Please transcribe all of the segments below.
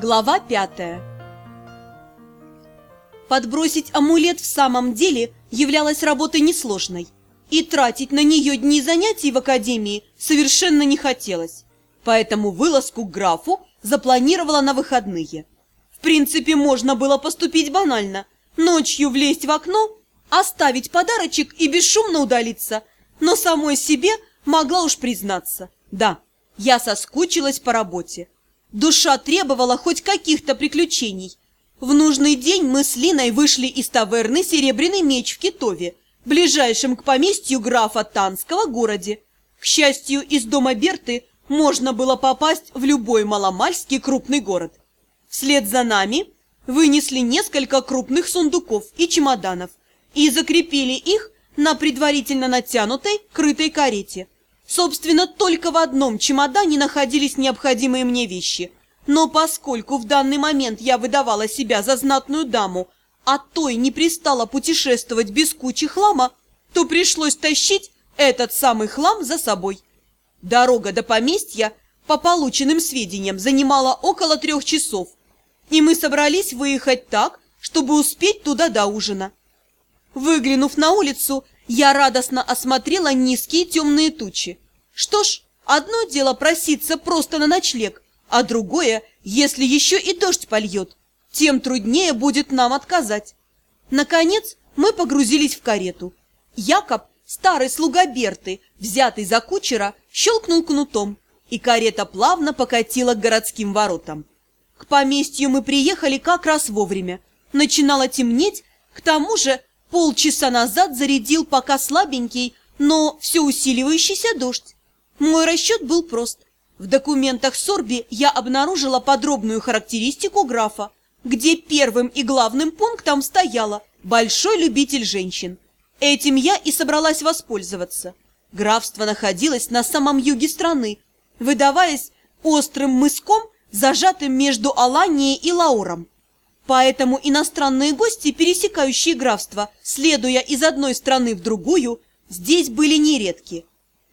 Глава пятая Подбросить амулет в самом деле являлась работой несложной, и тратить на нее дни занятий в академии совершенно не хотелось, поэтому вылазку к графу запланировала на выходные. В принципе, можно было поступить банально, ночью влезть в окно, оставить подарочек и бесшумно удалиться, но самой себе могла уж признаться, да, я соскучилась по работе. Душа требовала хоть каких-то приключений. В нужный день мы с Линой вышли из таверны «Серебряный меч» в Китове, ближайшем к поместью графа Танского городе. К счастью, из дома Берты можно было попасть в любой маломальский крупный город. Вслед за нами вынесли несколько крупных сундуков и чемоданов и закрепили их на предварительно натянутой крытой карете. Собственно, только в одном чемодане находились необходимые мне вещи. Но поскольку в данный момент я выдавала себя за знатную даму, а той не пристала путешествовать без кучи хлама, то пришлось тащить этот самый хлам за собой. Дорога до поместья, по полученным сведениям, занимала около трех часов, и мы собрались выехать так, чтобы успеть туда до ужина. Выглянув на улицу, я радостно осмотрела низкие темные тучи. Что ж, одно дело проситься просто на ночлег, а другое, если еще и дождь польет, тем труднее будет нам отказать. Наконец мы погрузились в карету. Якоб, старый слуга Берты, взятый за кучера, щелкнул кнутом, и карета плавно покатила к городским воротам. К поместью мы приехали как раз вовремя. Начинало темнеть, к тому же Полчаса назад зарядил пока слабенький, но все усиливающийся дождь. Мой расчет был прост. В документах Сорби я обнаружила подробную характеристику графа, где первым и главным пунктом стояло «большой любитель женщин». Этим я и собралась воспользоваться. Графство находилось на самом юге страны, выдаваясь острым мыском, зажатым между Аланией и Лауром. Поэтому иностранные гости, пересекающие графство, следуя из одной страны в другую, здесь были нередки.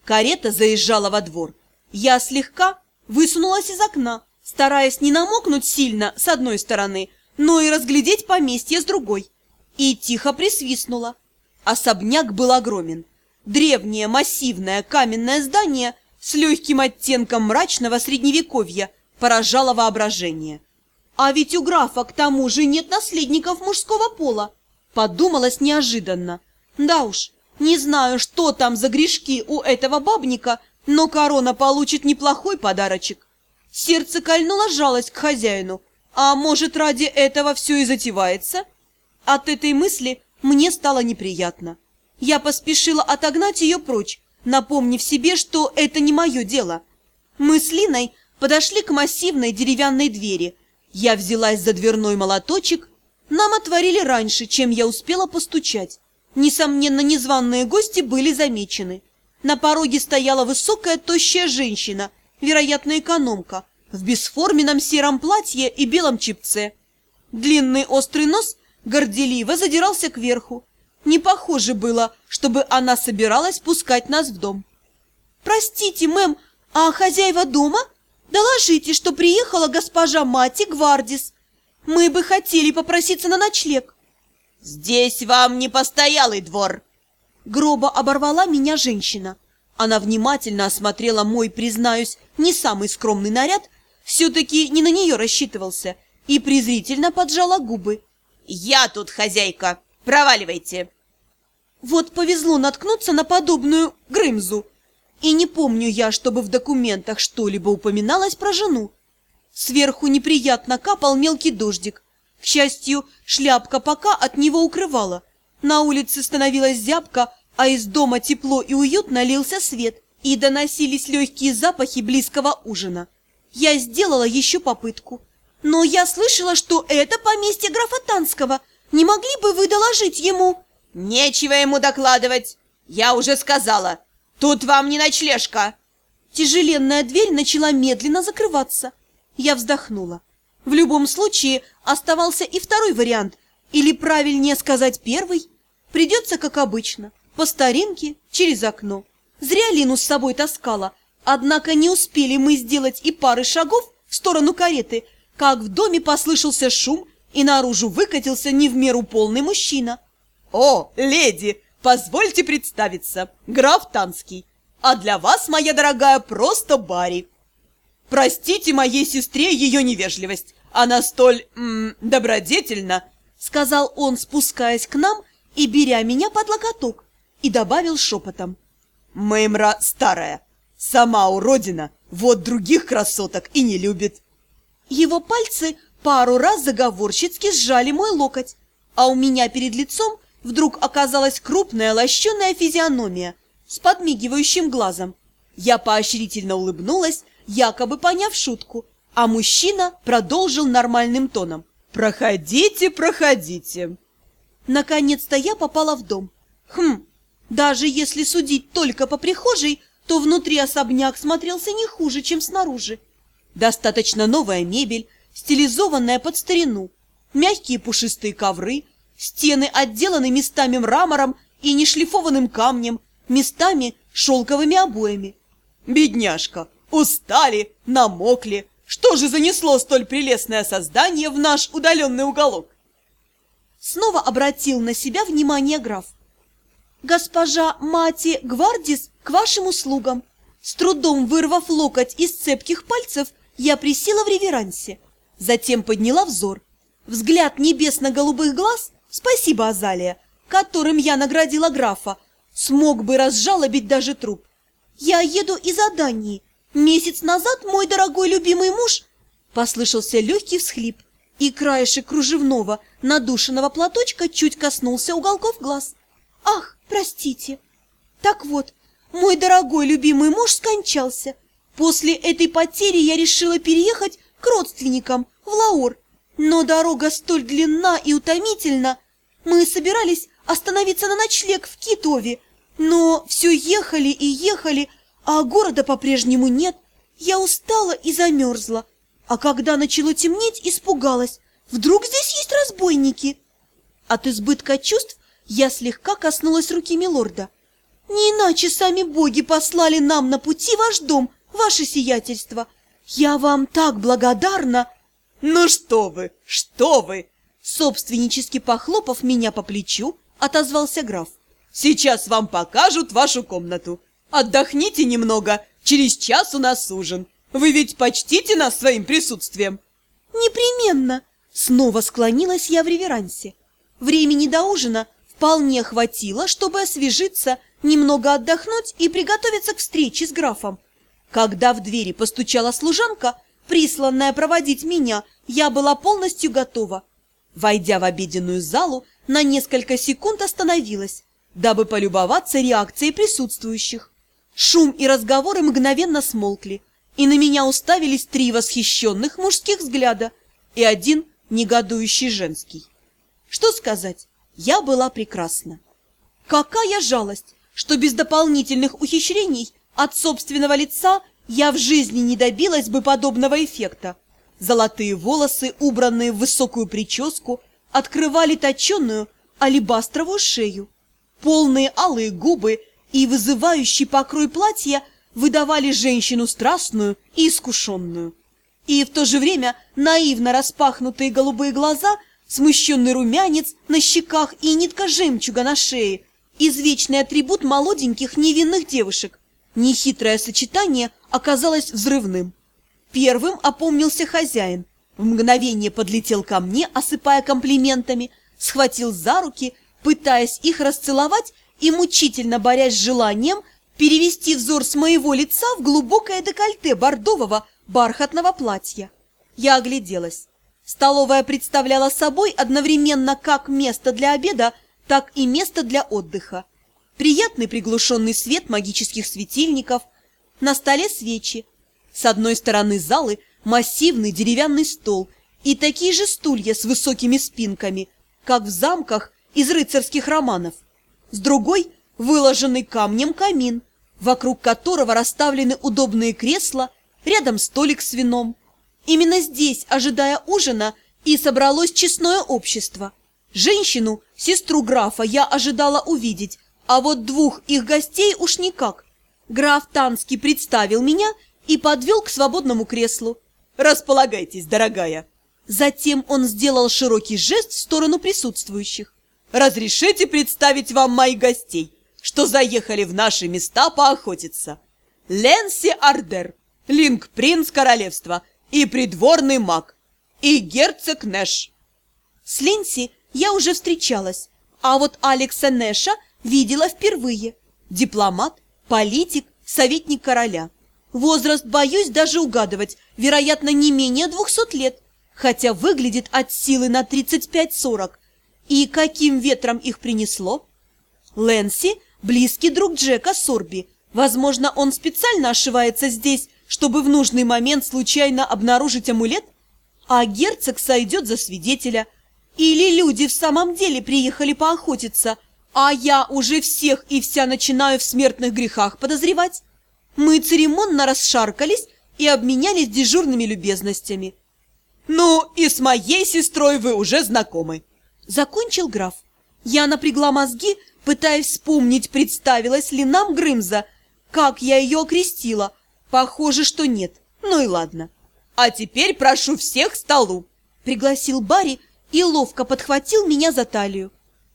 Карета заезжала во двор. Я слегка высунулась из окна, стараясь не намокнуть сильно с одной стороны, но и разглядеть поместье с другой. И тихо присвистнула. Особняк был огромен. Древнее массивное каменное здание с легким оттенком мрачного средневековья поражало воображение. А ведь у графа к тому же нет наследников мужского пола. Подумалось неожиданно. Да уж, не знаю, что там за грешки у этого бабника, но корона получит неплохой подарочек. Сердце кольнуло жалость к хозяину. А может, ради этого все и затевается? От этой мысли мне стало неприятно. Я поспешила отогнать ее прочь, напомнив себе, что это не мое дело. Мы с Линой подошли к массивной деревянной двери – я взялась за дверной молоточек. Нам отворили раньше, чем я успела постучать. Несомненно, незваные гости были замечены. На пороге стояла высокая тощая женщина, вероятно, экономка, в бесформенном сером платье и белом чипце. Длинный острый нос горделиво задирался кверху. Не похоже было, чтобы она собиралась пускать нас в дом. «Простите, мэм, а хозяева дома?» Доложите, что приехала госпожа Мати Гвардис. Мы бы хотели попроситься на ночлег. Здесь вам не постоялый двор. Гроба оборвала меня женщина. Она внимательно осмотрела мой, признаюсь, не самый скромный наряд, все-таки не на нее рассчитывался, и презрительно поджала губы. «Я тут хозяйка! Проваливайте!» Вот повезло наткнуться на подобную Грымзу. И не помню я, чтобы в документах что-либо упоминалось про жену. Сверху неприятно капал мелкий дождик. К счастью, шляпка пока от него укрывала. На улице становилась зябко, а из дома тепло и уютно лился свет, и доносились легкие запахи близкого ужина. Я сделала еще попытку. Но я слышала, что это поместье графа Танского. Не могли бы вы доложить ему? Нечего ему докладывать. Я уже сказала. «Тут вам не ночлежка!» Тяжеленная дверь начала медленно закрываться. Я вздохнула. В любом случае оставался и второй вариант, или правильнее сказать первый. Придется, как обычно, по старинке, через окно. Зря Лину с собой таскала, однако не успели мы сделать и пары шагов в сторону кареты, как в доме послышался шум, и наружу выкатился не в меру полный мужчина. «О, леди, позвольте представиться, граф Танский, а для вас, моя дорогая, просто Барри. Простите моей сестре ее невежливость, она столь м, добродетельна», — сказал он, спускаясь к нам и беря меня под локоток, и добавил шепотом. «Мэмра старая, сама уродина, вот других красоток и не любит». Его пальцы пару раз заговорщицки сжали мой локоть, а у меня перед лицом вдруг оказалась крупная лощеная физиономия с подмигивающим глазом. Я поощрительно улыбнулась, якобы поняв шутку, а мужчина продолжил нормальным тоном. «Проходите, проходите!» Наконец-то я попала в дом. Хм, даже если судить только по прихожей, то внутри особняк смотрелся не хуже, чем снаружи. Достаточно новая мебель, стилизованная под старину, мягкие пушистые ковры, стены отделаны местами мрамором и нешлифованным камнем, местами шелковыми обоями. Бедняжка, устали, намокли. Что же занесло столь прелестное создание в наш удаленный уголок? Снова обратил на себя внимание граф. «Госпожа Мати Гвардис к вашим услугам!» С трудом вырвав локоть из цепких пальцев, я присела в реверансе. Затем подняла взор. Взгляд небесно-голубых глаз, спасибо, Азалия, которым я наградила графа, смог бы разжалобить даже труп. Я еду из Адании. Месяц назад мой дорогой любимый муж... Послышался легкий всхлип, и краешек кружевного, надушенного платочка чуть коснулся уголков глаз. Ах, простите. Так вот, мой дорогой любимый муж скончался. После этой потери я решила переехать к родственникам в Лаур. Но дорога столь длинна и утомительна. Мы собирались остановиться на ночлег в Китове, но все ехали и ехали, а города по-прежнему нет. Я устала и замерзла. А когда начало темнеть, испугалась. Вдруг здесь есть разбойники? От избытка чувств я слегка коснулась руки милорда. Не иначе сами боги послали нам на пути ваш дом, ваше сиятельство. Я вам так благодарна. Ну что вы, что вы! Собственнически похлопав меня по плечу, отозвался граф. Сейчас вам покажут вашу комнату. Отдохните немного, через час у нас ужин. Вы ведь почтите нас своим присутствием? Непременно. Снова склонилась я в реверансе. Времени до ужина вполне хватило, чтобы освежиться, немного отдохнуть и приготовиться к встрече с графом. Когда в двери постучала служанка, присланная проводить меня, я была полностью готова. Войдя в обеденную залу, на несколько секунд остановилась, дабы полюбоваться реакцией присутствующих. Шум и разговоры мгновенно смолкли, и на меня уставились три восхищенных мужских взгляда и один негодующий женский. Что сказать, я была прекрасна. Какая жалость, что без дополнительных ухищрений от собственного лица я в жизни не добилась бы подобного эффекта. Золотые волосы, убранные в высокую прическу, открывали точенную алебастровую шею. Полные алые губы и вызывающий покрой платья выдавали женщину страстную и искушенную. И в то же время наивно распахнутые голубые глаза, смущенный румянец на щеках и нитка жемчуга на шее – извечный атрибут молоденьких невинных девушек – Нехитрое сочетание оказалось взрывным. Первым опомнился хозяин. В мгновение подлетел ко мне, осыпая комплиментами, схватил за руки, пытаясь их расцеловать и мучительно борясь с желанием перевести взор с моего лица в глубокое декольте бордового бархатного платья. Я огляделась. Столовая представляла собой одновременно как место для обеда, так и место для отдыха приятный приглушенный свет магических светильников, на столе свечи. С одной стороны залы массивный деревянный стол и такие же стулья с высокими спинками, как в замках из рыцарских романов. С другой – выложенный камнем камин, вокруг которого расставлены удобные кресла, рядом столик с вином. Именно здесь, ожидая ужина, и собралось честное общество. Женщину, сестру графа, я ожидала увидеть, а вот двух их гостей уж никак. Граф Танский представил меня и подвел к свободному креслу. Располагайтесь, дорогая. Затем он сделал широкий жест в сторону присутствующих. Разрешите представить вам моих гостей, что заехали в наши места поохотиться. Ленси Ардер, линк-принц королевства и придворный маг, и герцог Нэш. С Ленси я уже встречалась, а вот Алекса Нэша видела впервые. Дипломат, политик, советник короля. Возраст боюсь даже угадывать, вероятно, не менее двухсот лет, хотя выглядит от силы на 35-40. И каким ветром их принесло? Лэнси – близкий друг Джека Сорби. Возможно, он специально ошивается здесь, чтобы в нужный момент случайно обнаружить амулет? А герцог сойдет за свидетеля. Или люди в самом деле приехали поохотиться, а я уже всех и вся начинаю в смертных грехах подозревать? Мы церемонно расшаркались и обменялись дежурными любезностями. «Ну, и с моей сестрой вы уже знакомы», — закончил граф. Я напрягла мозги, пытаясь вспомнить, представилась ли нам Грымза, как я ее окрестила. Похоже, что нет. Ну и ладно. «А теперь прошу всех к столу», — пригласил Барри и ловко подхватил меня за талию.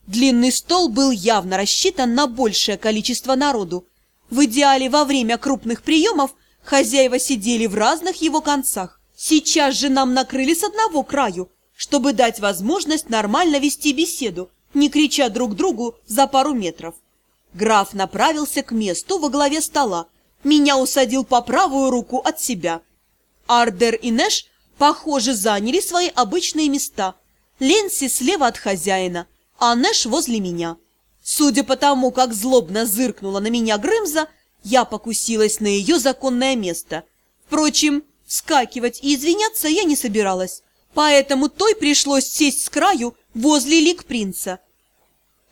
Длинный стол был явно рассчитан на большее количество народу. В идеале во время крупных приемов хозяева сидели в разных его концах. Сейчас же нам накрыли с одного краю, чтобы дать возможность нормально вести беседу, не крича друг другу за пару метров. Граф направился к месту во главе стола. Меня усадил по правую руку от себя. Ардер и Нэш, похоже, заняли свои обычные места. Ленси слева от хозяина, а Нэш возле меня. Судя по тому, как злобно зыркнула на меня Грымза, я покусилась на ее законное место. Впрочем, Скакивать и извиняться я не собиралась, поэтому той пришлось сесть с краю возле лик принца.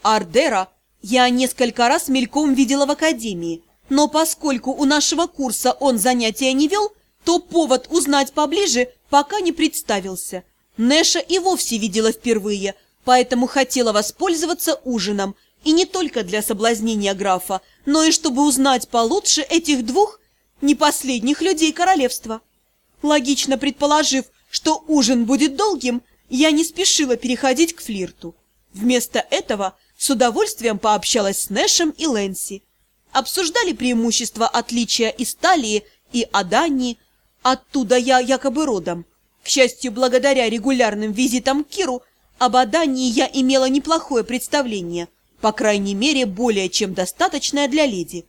Ардера я несколько раз мельком видела в академии, но поскольку у нашего курса он занятия не вел, то повод узнать поближе пока не представился. Нэша и вовсе видела впервые, поэтому хотела воспользоваться ужином, и не только для соблазнения графа, но и чтобы узнать получше этих двух не последних людей королевства. Логично предположив, что ужин будет долгим, я не спешила переходить к флирту. Вместо этого с удовольствием пообщалась с Нэшем и Лэнси. Обсуждали преимущества отличия Исталии и Адании. Оттуда я якобы родом. К счастью, благодаря регулярным визитам к Киру, об Адании я имела неплохое представление, по крайней мере, более чем достаточное для леди.